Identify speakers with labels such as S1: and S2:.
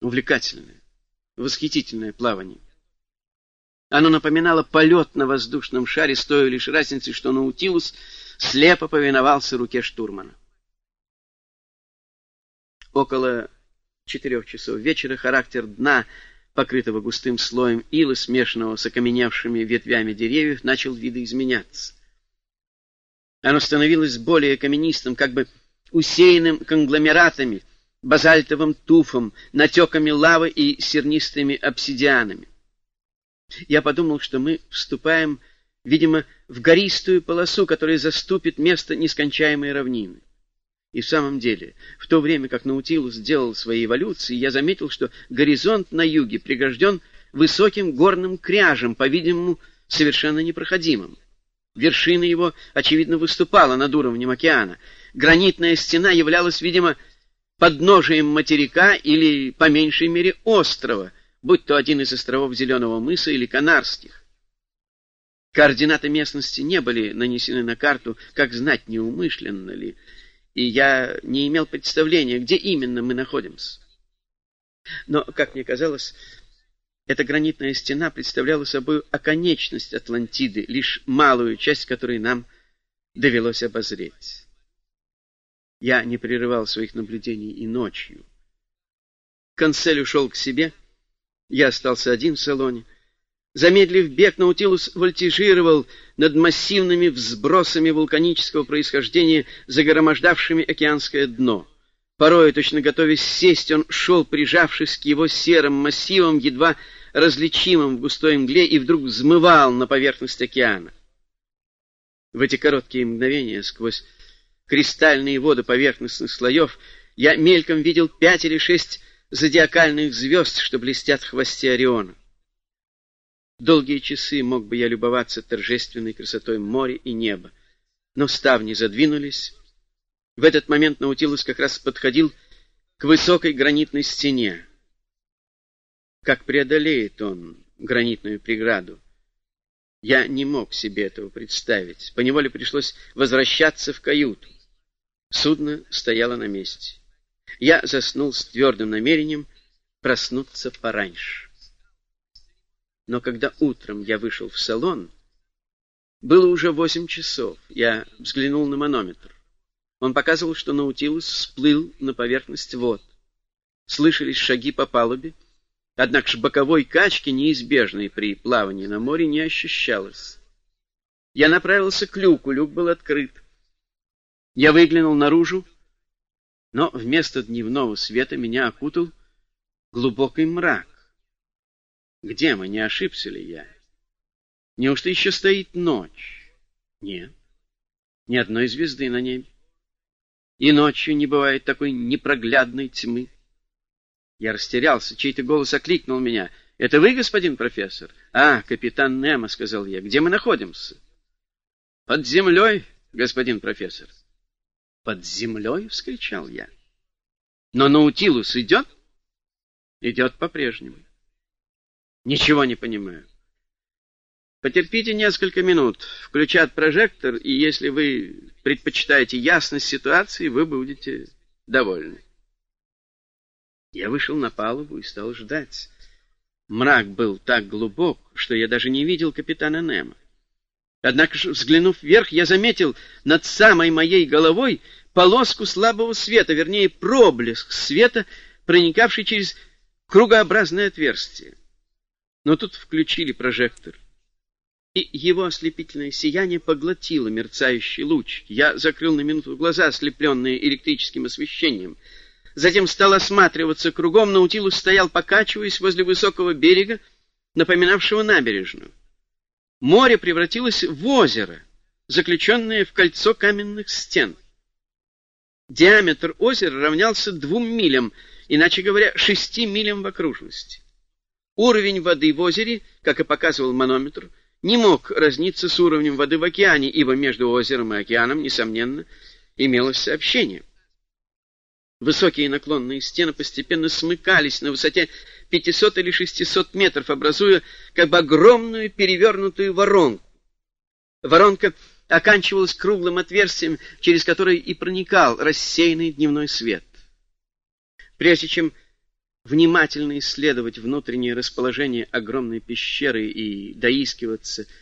S1: увлекательное, восхитительное плавание. Оно напоминало полет на воздушном шаре с той лишь разницей, что Наутилус слепо повиновался руке штурмана. Около четырех часов вечера характер дна, покрытого густым слоем ила, смешанного с окаменевшими ветвями деревьев, начал видоизменяться. Оно становилось более каменистым, как бы усеянным конгломератами, базальтовым туфом, натеками лавы и сернистыми обсидианами. Я подумал, что мы вступаем, видимо, в гористую полосу, которая заступит место нескончаемой равнины. И в самом деле, в то время как Наутилус делал свои эволюции, я заметил, что горизонт на юге пригожден высоким горным кряжем, по-видимому, совершенно непроходимым. Вершина его, очевидно, выступала над уровнем океана. Гранитная стена являлась, видимо, подножием материка или, по меньшей мере, острова, будь то один из островов Зеленого мыса или Канарских. Координаты местности не были нанесены на карту, как знать, неумышленно ли, и я не имел представления, где именно мы находимся. Но, как мне казалось, эта гранитная стена представляла собой оконечность Атлантиды, лишь малую часть которой нам довелось обозреть. Я не прерывал своих наблюдений и ночью. Консель ушел к себе, я остался один в салоне — Замедлив бег, Наутилус вольтижировал над массивными взбросами вулканического происхождения, загромождавшими океанское дно. Порой, точно готовясь сесть, он шел, прижавшись к его серым массивам, едва различимым в густой мгле, и вдруг взмывал на поверхность океана. В эти короткие мгновения, сквозь кристальные воды поверхностных слоев, я мельком видел пять или шесть зодиакальных звезд, что блестят в хвосте Ориона. Долгие часы мог бы я любоваться торжественной красотой моря и неба. Но ставни задвинулись. В этот момент Наутилус как раз подходил к высокой гранитной стене. Как преодолеет он гранитную преграду? Я не мог себе этого представить. Поневоле пришлось возвращаться в каюту. Судно стояло на месте. Я заснул с твердым намерением проснуться пораньше. Но когда утром я вышел в салон, было уже восемь часов. Я взглянул на манометр. Он показывал, что Наутилус всплыл на поверхность вод. Слышались шаги по палубе, однако ж боковой качки, неизбежной при плавании на море, не ощущалось. Я направился к люку, люк был открыт. Я выглянул наружу, но вместо дневного света меня окутал глубокий мрак. Где мы, не ошибся ли я? Неужто еще стоит ночь? Нет, ни одной звезды на небе. И ночью не бывает такой непроглядной тьмы. Я растерялся, чей-то голос окликнул меня. — Это вы, господин профессор? — А, капитан Немо, — сказал я. — Где мы находимся? — Под землей, господин профессор. — Под землей? — вскричал я. — Но Наутилус идет? — Идет по-прежнему. Ничего не понимаю. Потерпите несколько минут, включат прожектор, и если вы предпочитаете ясность ситуации, вы будете довольны. Я вышел на палубу и стал ждать. Мрак был так глубок, что я даже не видел капитана Немо. Однако же, взглянув вверх, я заметил над самой моей головой полоску слабого света, вернее, проблеск света, проникавший через кругообразное отверстие. Но тут включили прожектор, и его ослепительное сияние поглотило мерцающий луч. Я закрыл на минуту глаза, ослепленные электрическим освещением. Затем стал осматриваться кругом. Наутилус стоял, покачиваясь возле высокого берега, напоминавшего набережную. Море превратилось в озеро, заключенное в кольцо каменных стен. Диаметр озера равнялся двум милям, иначе говоря, шести милям в окружности. Уровень воды в озере, как и показывал манометр, не мог разниться с уровнем воды в океане, ибо между озером и океаном, несомненно, имелось сообщение. Высокие наклонные стены постепенно смыкались на высоте 500 или 600 метров, образуя как бы огромную перевернутую воронку. Воронка оканчивалась круглым отверстием, через которое и проникал рассеянный дневной свет. Прежде чем внимательно исследовать внутреннее расположение огромной пещеры и доискиваться